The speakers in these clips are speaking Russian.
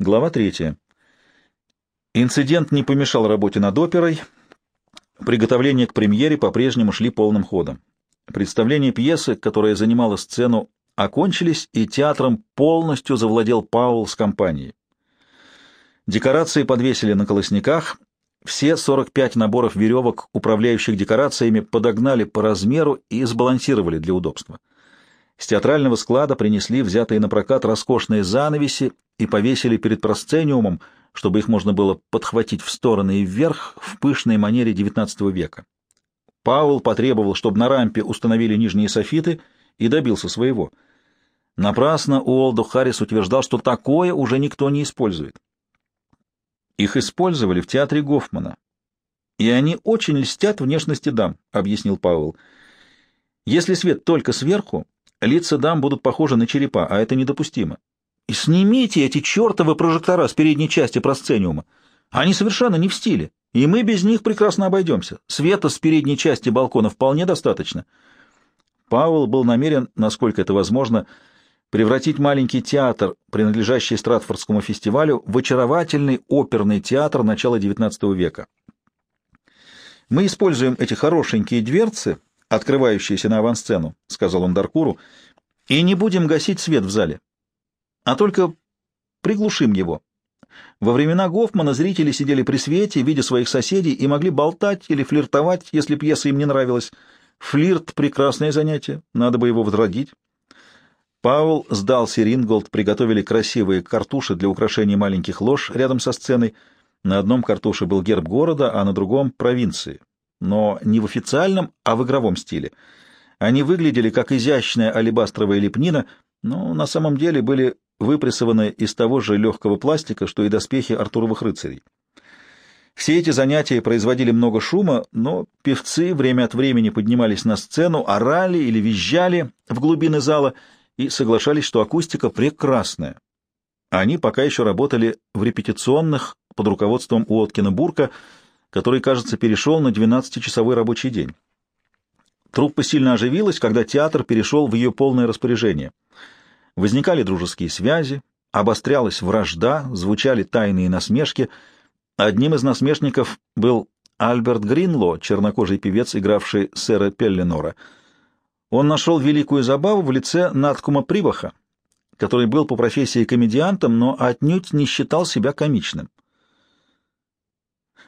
Глава третья. Инцидент не помешал работе над оперой. Приготовления к премьере по-прежнему шли полным ходом. Представление пьесы, которая занимала сцену, окончились, и театром полностью завладел Паул с компанией. Декорации подвесили на колосниках, все 45 наборов веревок, управляющих декорациями, подогнали по размеру и сбалансировали для удобства. С театрального склада принесли взятые на прокат роскошные занавеси и повесили перед просцениумом, чтобы их можно было подхватить в стороны и вверх в пышной манере XIX века. Паул потребовал, чтобы на рампе установили нижние софиты, и добился своего. Напрасно Уолдо Харрис утверждал, что такое уже никто не использует. Их использовали в театре Гофмана. И они очень льстят внешности дам, — объяснил Пауэлл. Если свет только сверху, лица дам будут похожи на черепа, а это недопустимо. И снимите эти чертовы прожектора с передней части просцениума. Они совершенно не в стиле, и мы без них прекрасно обойдемся. Света с передней части балкона вполне достаточно. Пауэлл был намерен, насколько это возможно, превратить маленький театр, принадлежащий Стратфордскому фестивалю, в очаровательный оперный театр начала XIX века. «Мы используем эти хорошенькие дверцы, открывающиеся на авансцену», — сказал он Даркуру, — «и не будем гасить свет в зале, а только приглушим его. Во времена Гофмана зрители сидели при свете, видя своих соседей, и могли болтать или флиртовать, если пьеса им не нравилась. Флирт — прекрасное занятие, надо бы его возродить». Паул сдал Сиринголд, приготовили красивые картуши для украшения маленьких лож рядом со сценой. На одном картуше был герб города, а на другом — провинции. Но не в официальном, а в игровом стиле. Они выглядели как изящная алебастровая лепнина, но на самом деле были выпрессованы из того же легкого пластика, что и доспехи Артуровых рыцарей. Все эти занятия производили много шума, но певцы время от времени поднимались на сцену, орали или визжали в глубины зала — и соглашались, что акустика прекрасная. Они пока еще работали в репетиционных под руководством Уоткина Бурка, который, кажется, перешел на 12-часовой рабочий день. Труппа сильно оживилась, когда театр перешел в ее полное распоряжение. Возникали дружеские связи, обострялась вражда, звучали тайные насмешки. Одним из насмешников был Альберт Гринло, чернокожий певец, игравший сэра Пелленора — он нашел великую забаву в лице Наткума Прибаха, который был по профессии комедиантом, но отнюдь не считал себя комичным.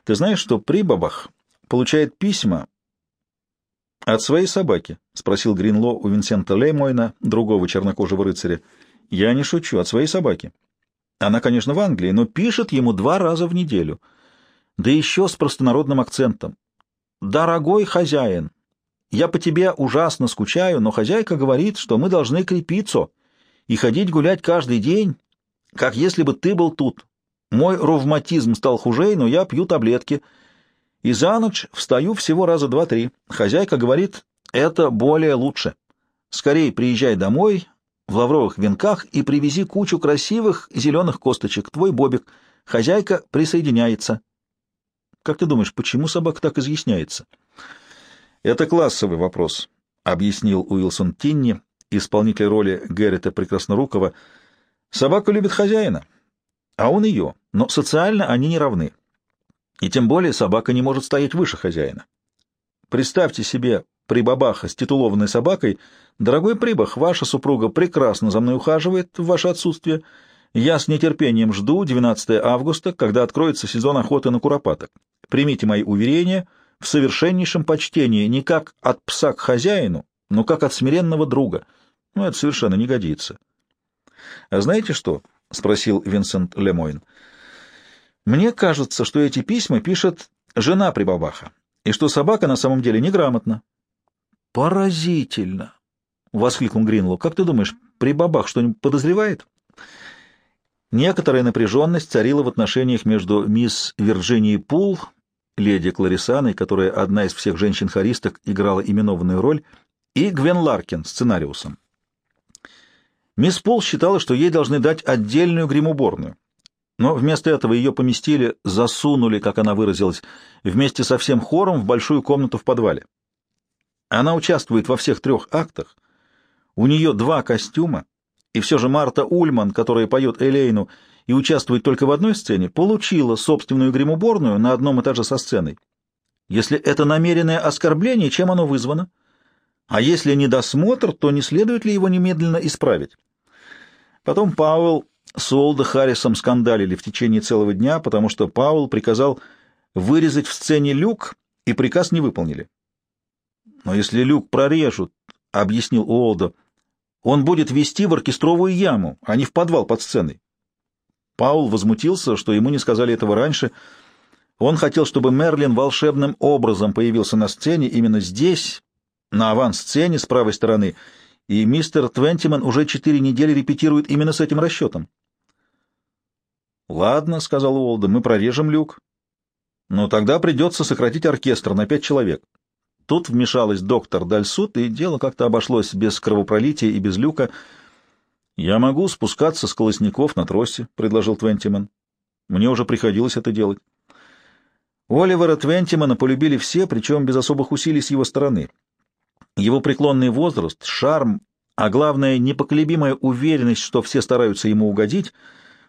«Ты знаешь, что Прибабах получает письма от своей собаки?» — спросил Гринло у Винсента Леймойна, другого чернокожего рыцаря. «Я не шучу, от своей собаки. Она, конечно, в Англии, но пишет ему два раза в неделю. Да еще с простонародным акцентом. «Дорогой хозяин, я по тебе ужасно скучаю, но хозяйка говорит, что мы должны крепиться и ходить гулять каждый день, как если бы ты был тут. Мой ревматизм стал хуже, но я пью таблетки. И за ночь встаю всего раза два-три. Хозяйка говорит, это более лучше. Скорей приезжай домой в лавровых венках и привези кучу красивых зеленых косточек. Твой Бобик. Хозяйка присоединяется. Как ты думаешь, почему собака так изъясняется?» «Это классовый вопрос», — объяснил Уилсон Тинни, исполнитель роли Гэррита Прекраснорукова. «Собака любит хозяина, а он ее, но социально они не равны. И тем более собака не может стоять выше хозяина. Представьте себе прибабаха с титулованной собакой. Дорогой прибах, ваша супруга прекрасно за мной ухаживает в ваше отсутствие. Я с нетерпением жду 12 августа, когда откроется сезон охоты на куропаток. Примите мои уверения — в совершеннейшем почтении не как от пса к хозяину, но как от смиренного друга. Ну, это совершенно не годится. — А знаете что? — спросил Винсент Лемойн. — Мне кажется, что эти письма пишет жена Прибабаха, и что собака на самом деле неграмотна. — Поразительно! — воскликнул Гринлоу. — Как ты думаешь, Прибабах что-нибудь подозревает? Некоторая напряженность царила в отношениях между мисс Вирджинией Пул леди Кларисаной, которая одна из всех женщин-хористок играла именованную роль, и Гвен Ларкин, сценариусом. Мисс Пол считала, что ей должны дать отдельную гримуборную, но вместо этого ее поместили, засунули, как она выразилась, вместе со всем хором в большую комнату в подвале. Она участвует во всех трех актах, у нее два костюма, и все же Марта Ульман, которая поет Элейну, и участвует только в одной сцене, получила собственную гримуборную на одном этаже со сценой. Если это намеренное оскорбление, чем оно вызвано? А если недосмотр, то не следует ли его немедленно исправить? Потом Пауэлл с Олда Харрисом скандалили в течение целого дня, потому что Пауэлл приказал вырезать в сцене люк, и приказ не выполнили. Но если люк прорежут, — объяснил Уолда, — он будет вести в оркестровую яму, а не в подвал под сценой. Паул возмутился, что ему не сказали этого раньше. Он хотел, чтобы Мерлин волшебным образом появился на сцене именно здесь, на авансцене с правой стороны, и мистер Твентиман уже четыре недели репетирует именно с этим расчетом. «Ладно», — сказал Уолда, — «мы прорежем люк. Но тогда придется сократить оркестр на пять человек». Тут вмешалась доктор Дальсут, и дело как-то обошлось без кровопролития и без люка. «Я могу спускаться с колосников на тросе», — предложил Твентиман. «Мне уже приходилось это делать». Оливера Твентимана полюбили все, причем без особых усилий с его стороны. Его преклонный возраст, шарм, а главное, непоколебимая уверенность, что все стараются ему угодить,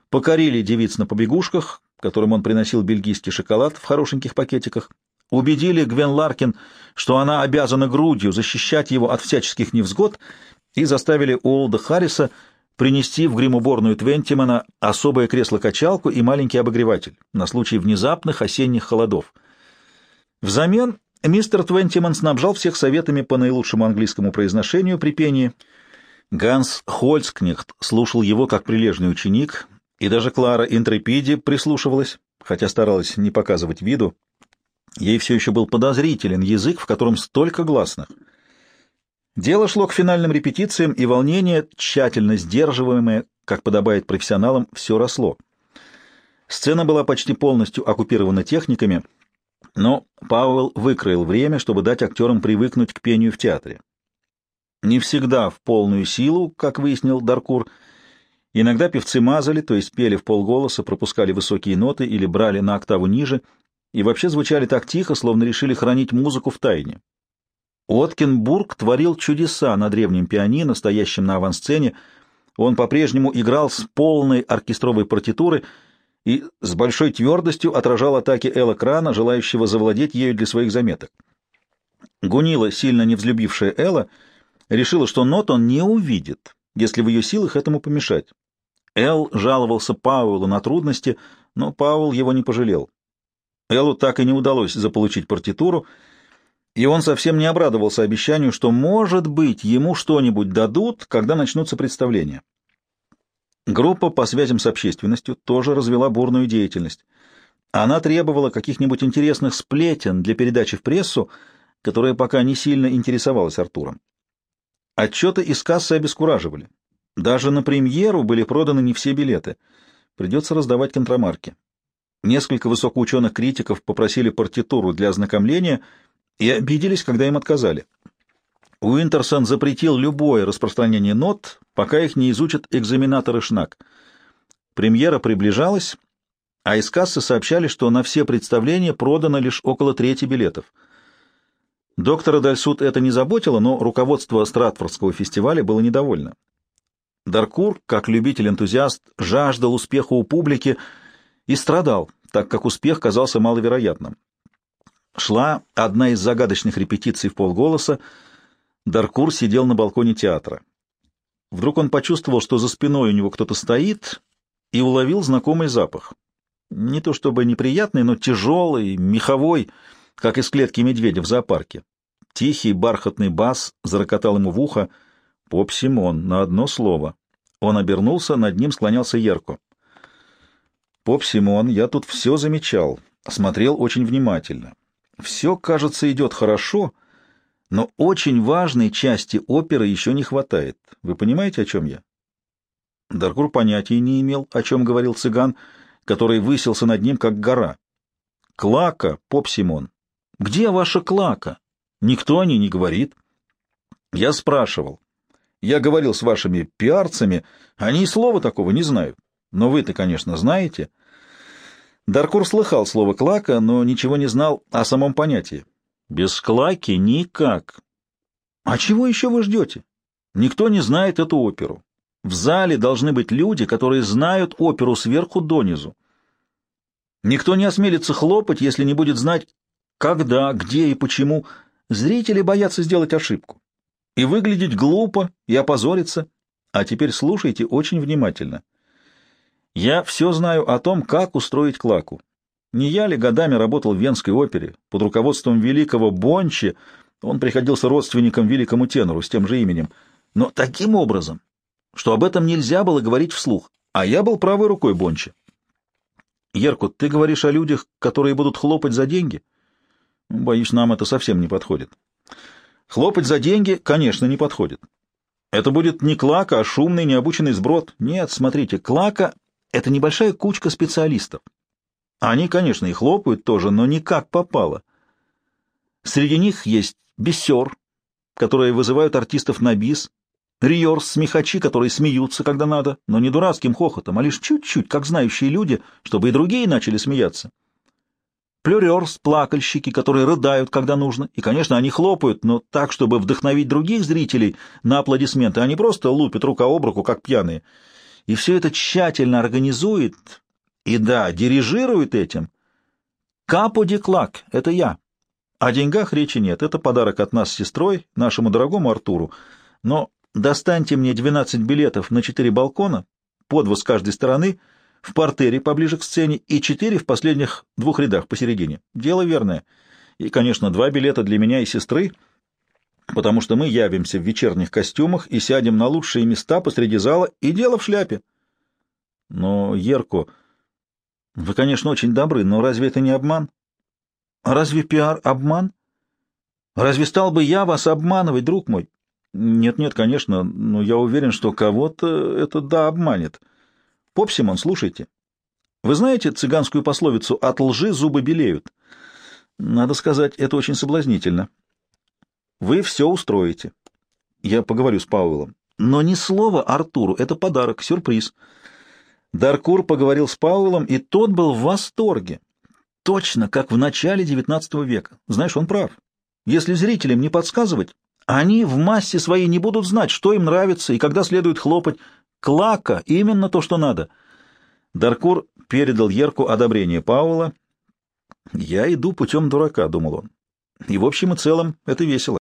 покорили девиц на побегушках, которым он приносил бельгийский шоколад в хорошеньких пакетиках, убедили Гвен Ларкин, что она обязана грудью защищать его от всяческих невзгод, и заставили Уолда Харриса принести в гримуборную Твентимана особое кресло-качалку и маленький обогреватель на случай внезапных осенних холодов. Взамен мистер Твентиман снабжал всех советами по наилучшему английскому произношению при пении. Ганс Хольцкнехт слушал его как прилежный ученик, и даже Клара Интрепиди прислушивалась, хотя старалась не показывать виду. Ей все еще был подозрителен язык, в котором столько гласных. Дело шло к финальным репетициям, и волнение, тщательно сдерживаемое, как подобает профессионалам, все росло. Сцена была почти полностью оккупирована техниками, но Пауэлл выкроил время, чтобы дать актерам привыкнуть к пению в театре. Не всегда в полную силу, как выяснил Даркур, иногда певцы мазали, то есть пели в полголоса, пропускали высокие ноты или брали на октаву ниже — и вообще звучали так тихо, словно решили хранить музыку в тайне. Откинбург творил чудеса на древнем пианино, стоящем на авансцене. Он по-прежнему играл с полной оркестровой партитуры и с большой твердостью отражал атаки Элла Крана, желающего завладеть ею для своих заметок. Гунила, сильно не взлюбившая Элла, решила, что нот он не увидит, если в ее силах этому помешать. Эл жаловался Пауэлу на трудности, но Пауэлл его не пожалел. Эллу так и не удалось заполучить партитуру, и он совсем не обрадовался обещанию, что, может быть, ему что-нибудь дадут, когда начнутся представления. Группа по связям с общественностью тоже развела бурную деятельность. Она требовала каких-нибудь интересных сплетен для передачи в прессу, которая пока не сильно интересовалась Артуром. Отчеты из кассы обескураживали. Даже на премьеру были проданы не все билеты. Придется раздавать контрамарки. Несколько высокоученых критиков попросили партитуру для ознакомления и обиделись, когда им отказали. Уинтерсон запретил любое распространение нот, пока их не изучат экзаменаторы ШНАК. Премьера приближалась, а из кассы сообщали, что на все представления продано лишь около трети билетов. Доктора Дальсут это не заботило, но руководство Стратфордского фестиваля было недовольно. Даркур, как любитель-энтузиаст, жаждал успеха у публики — и страдал, так как успех казался маловероятным. Шла одна из загадочных репетиций в полголоса. Даркур сидел на балконе театра. Вдруг он почувствовал, что за спиной у него кто-то стоит, и уловил знакомый запах. Не то чтобы неприятный, но тяжелый, меховой, как из клетки медведя в зоопарке. Тихий бархатный бас зарокотал ему в ухо. «Поп Симон» на одно слово. Он обернулся, над ним склонялся Ерко. Поп Симон, я тут все замечал, смотрел очень внимательно. Все, кажется, идет хорошо, но очень важной части оперы еще не хватает. Вы понимаете, о чем я? Даркур понятия не имел, о чем говорил цыган, который высился над ним, как гора. «Клака, поп Симон! Где ваша клака? Никто о ней не говорит». Я спрашивал. Я говорил с вашими пиарцами, они и слова такого не знают. Но вы-то, конечно, знаете. Даркур слыхал слово «клака», но ничего не знал о самом понятии. Без клаки никак. А чего еще вы ждете? Никто не знает эту оперу. В зале должны быть люди, которые знают оперу сверху донизу. Никто не осмелится хлопать, если не будет знать, когда, где и почему. Зрители боятся сделать ошибку. И выглядеть глупо, и опозориться. А теперь слушайте очень внимательно. Я все знаю о том, как устроить клаку. Не я ли годами работал в Венской опере под руководством великого Бончи, он приходился родственником великому тенору с тем же именем, но таким образом, что об этом нельзя было говорить вслух, а я был правой рукой Бончи. Ерку, ты говоришь о людях, которые будут хлопать за деньги? Боюсь, нам это совсем не подходит. Хлопать за деньги, конечно, не подходит. Это будет не клака, а шумный, необученный сброд. Нет, смотрите, клака — это небольшая кучка специалистов. Они, конечно, и хлопают тоже, но не как попало. Среди них есть бисер, которые вызывают артистов на бис, риорс, смехачи, которые смеются, когда надо, но не дурацким хохотом, а лишь чуть-чуть, как знающие люди, чтобы и другие начали смеяться. Плюрерс, плакальщики, которые рыдают, когда нужно, и, конечно, они хлопают, но так, чтобы вдохновить других зрителей на аплодисменты, они просто лупят рука об руку, как пьяные. И все это тщательно организует и, да, дирижирует этим. Капо де Клак — это я. О деньгах речи нет, это подарок от нас с сестрой, нашему дорогому Артуру. Но достаньте мне 12 билетов на 4 балкона, по два с каждой стороны, в портере поближе к сцене и 4 в последних двух рядах посередине. Дело верное. И, конечно, два билета для меня и сестры, потому что мы явимся в вечерних костюмах и сядем на лучшие места посреди зала, и дело в шляпе. Но, Ерко, вы, конечно, очень добры, но разве это не обман? Разве пиар — обман? Разве стал бы я вас обманывать, друг мой? Нет-нет, конечно, но я уверен, что кого-то это да обманет. Поп Симон, слушайте. Вы знаете цыганскую пословицу «от лжи зубы белеют»? Надо сказать, это очень соблазнительно. Вы все устроите. Я поговорю с Пауэллом. Но ни слова Артуру, это подарок, сюрприз. Даркур поговорил с Пауэллом, и тот был в восторге. Точно, как в начале XIX века. Знаешь, он прав. Если зрителям не подсказывать, они в массе своей не будут знать, что им нравится и когда следует хлопать. Клака — именно то, что надо. Даркур передал Ерку одобрение Паула. «Я иду путем дурака», — думал он. «И в общем и целом это весело».